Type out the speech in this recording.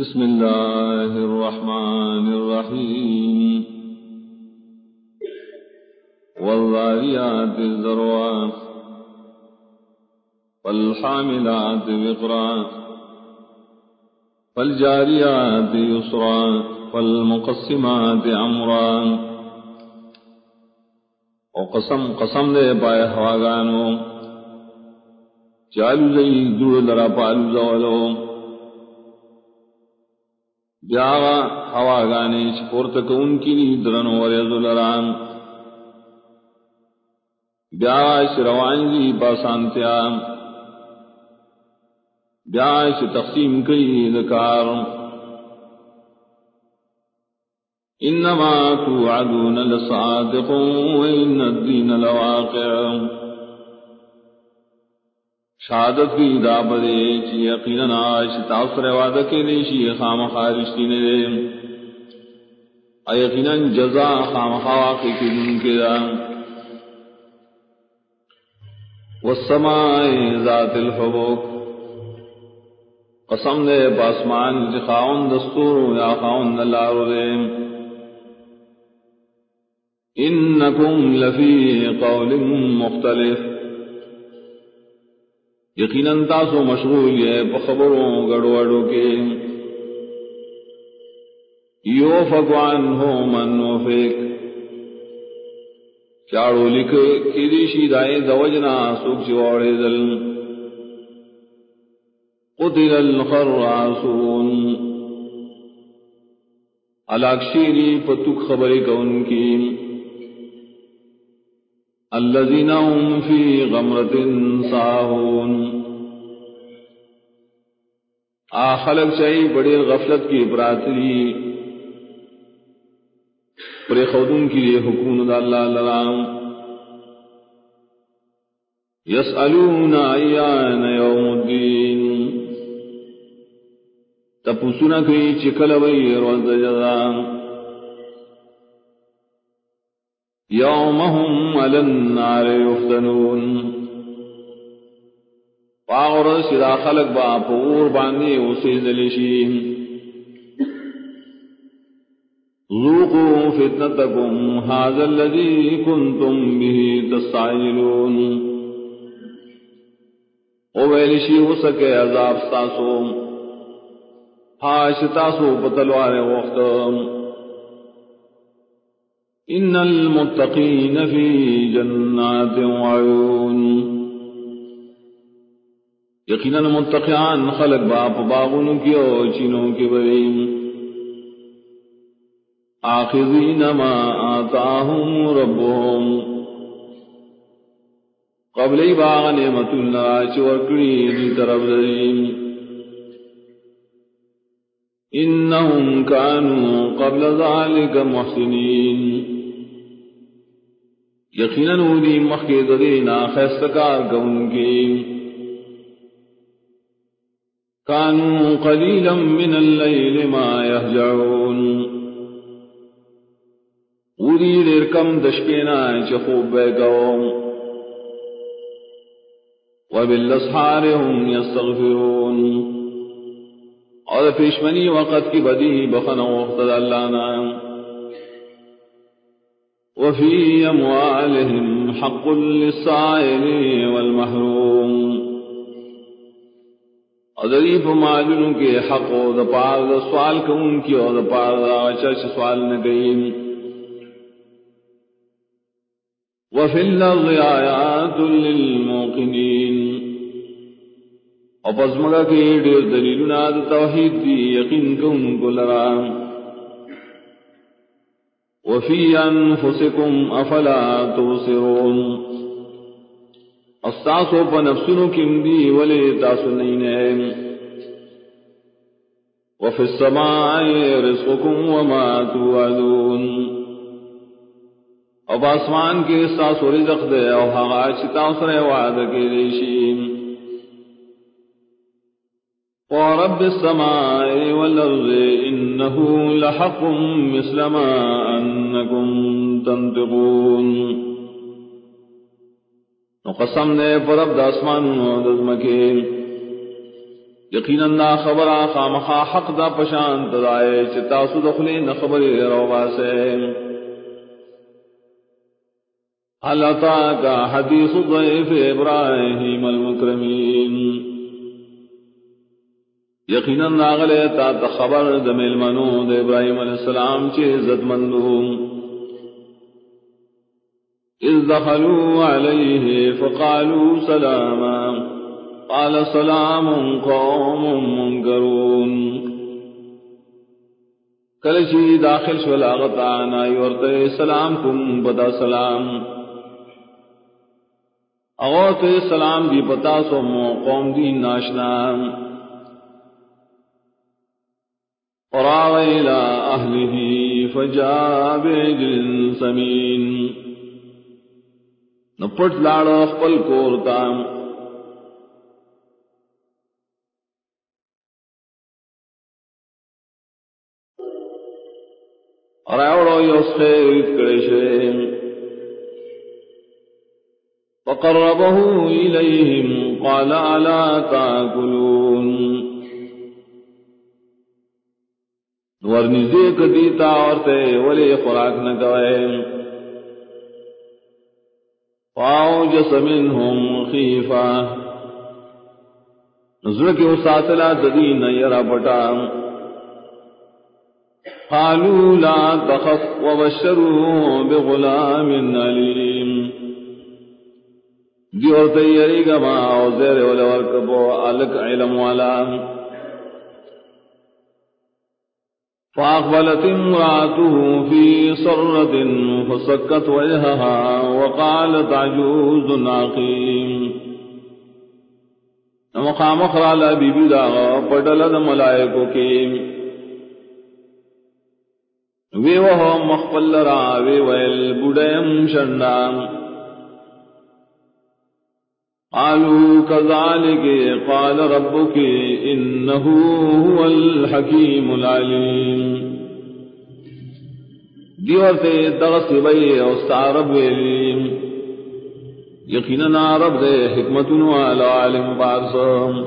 بسم الله الرحمن الرحيم. والذاريات الذروا والحاملات وقرا فالجاريات يسرا، والمقسمات عمرا وقسم قسم دے پائے ہواگانو چالو زئی دور لرا پالو زولو. بیاغا ہوا گانے چپورت کون کی درن ورز لران. بیاغا شروان جی پاسانتیا بیاغا چ تقسیم کئی ذکار انما توعدون لصادق وان الدين لواقع. شہادت کی دا بدے چی یقینا آش تاثر وعدہ کے لیشی خام خارشتی نے دے۔ یقینا جزا خام خواقی کی دن کے دا۔ والسماء ذات الحبوک قسم دے پاسمان جی خاون دستور یا خاون دلارو دے۔ انکم لفی قول مختلف۔ یقیناً تاسو مشغول ہے خبروں گڑوڑوں کے یو فگوان ہو من فیک چاڑو لکھ کیریشی دائیں دوجنا سوک چواڑے دل قتل الخراسون الاکشیری پتک خبری کون کی الذين هم في غمرة ساهون. آخلق چاہی بڑی غفلت کی براتری پر خودن کی لیے حکومت اللہ لرام. یسألون ایان یوم الدین. تپسنا کئی چکل وی روز جزام. يوم هم على النار يفتنون فاغر سدا خلق با پور باندے اسے دلشیم ذوقوا فتنتكم هذا الذي كنتم به تستعجلون. او ویلشی ہو سکے عذاب ستاسو ہاش تاسو پتلوار وقت ان المتقین فی جنات وعیون یقینا متقیان خلق باپ باغن کی او چینوں کی بریم آخذین ما آتاہم ربهم. قبل باغ نعمت اللہ چورکڑی دی طرف دریم انہم کانوا قبل ذالک محسنین یقیناً دی مخی دینا خیستکار کون کی۔ کانو قلیلا من اللیل ما یحجعون اوری دیر کم دشپینا چخوب بے گوم وبالاسحار هم يستغفرون اور پیشمنی وقت کی بدی بخن وقت اللہ نام۔ وفي أموالهم حق للسائل والمحروم. ادریف معلوم کے حق و دپار دا سوال کو ان کی اور دپار دا چرچ سوال نہ گئی وفي الأرض آيات للموقنين. اور پزمگا کے ڈیر دلیلنا دا توحید دی، یقین کو ان کو لرام. وفي أنفسكم أفلا توسرون استاسو پا نفسنو کم دی ولی تاسو نینین وفي السماء رزقكم وما توعدون. او باسمان کے استاسو رزق دے او حقا چتا سر وعد کے دیشیم ورب السماء والأرض إنه لحق مثل ما أنكم تنطقون. نقسم نے پرب داسمان دزمکے یقینا خبر خامخا حق دا پشان تدائے چتا سدخلی نخبر روبا سے حلتا کا حدیث ضعیف ابراہیم المکرمین. یقینا ناغلے تا خبر دمیل منو د ابراہیم علیہ السلام چی عزت مندو. اذ دخلوا علیہ فقالوا سلاما. قال سلام قوم منکرون. کلشی داخل شولا غطانا یورت سلام کم بدا سلام. اغوت سلام دی پتا سو قوم دی ناشنا. قراغ الى اہلہ فجاء بعجل سمین۔ نپٹ لاڑو خپل کورتام اور اوڑو یوس خیر کرشے فقربه إليهم قال ألا تاكلون ورنزے کدیتا اور تے ولی خوراک نہ گوئے فاوجس منهم خیفا نظر کے اساتلا ددین یرا پٹا قالوا لا تخف وبشروه بغلام عليم دیور تیری گما او زیر ولور کبو الک علم والا۔ فاقبلت امراته في صرة فسكت وجهها وقالت عجوز عقيم. مقام خرال بی بی داغا پٹلد ملائکو کی وی وہ مخفل را وی ویل بڑیم شنڈان قالوا كذلك قال ربك إنه هو الحكيم العليم. جی دیورتے دغس بئی اوستار ویلیم یقیننا رب دے حکمت والا عالم پارسم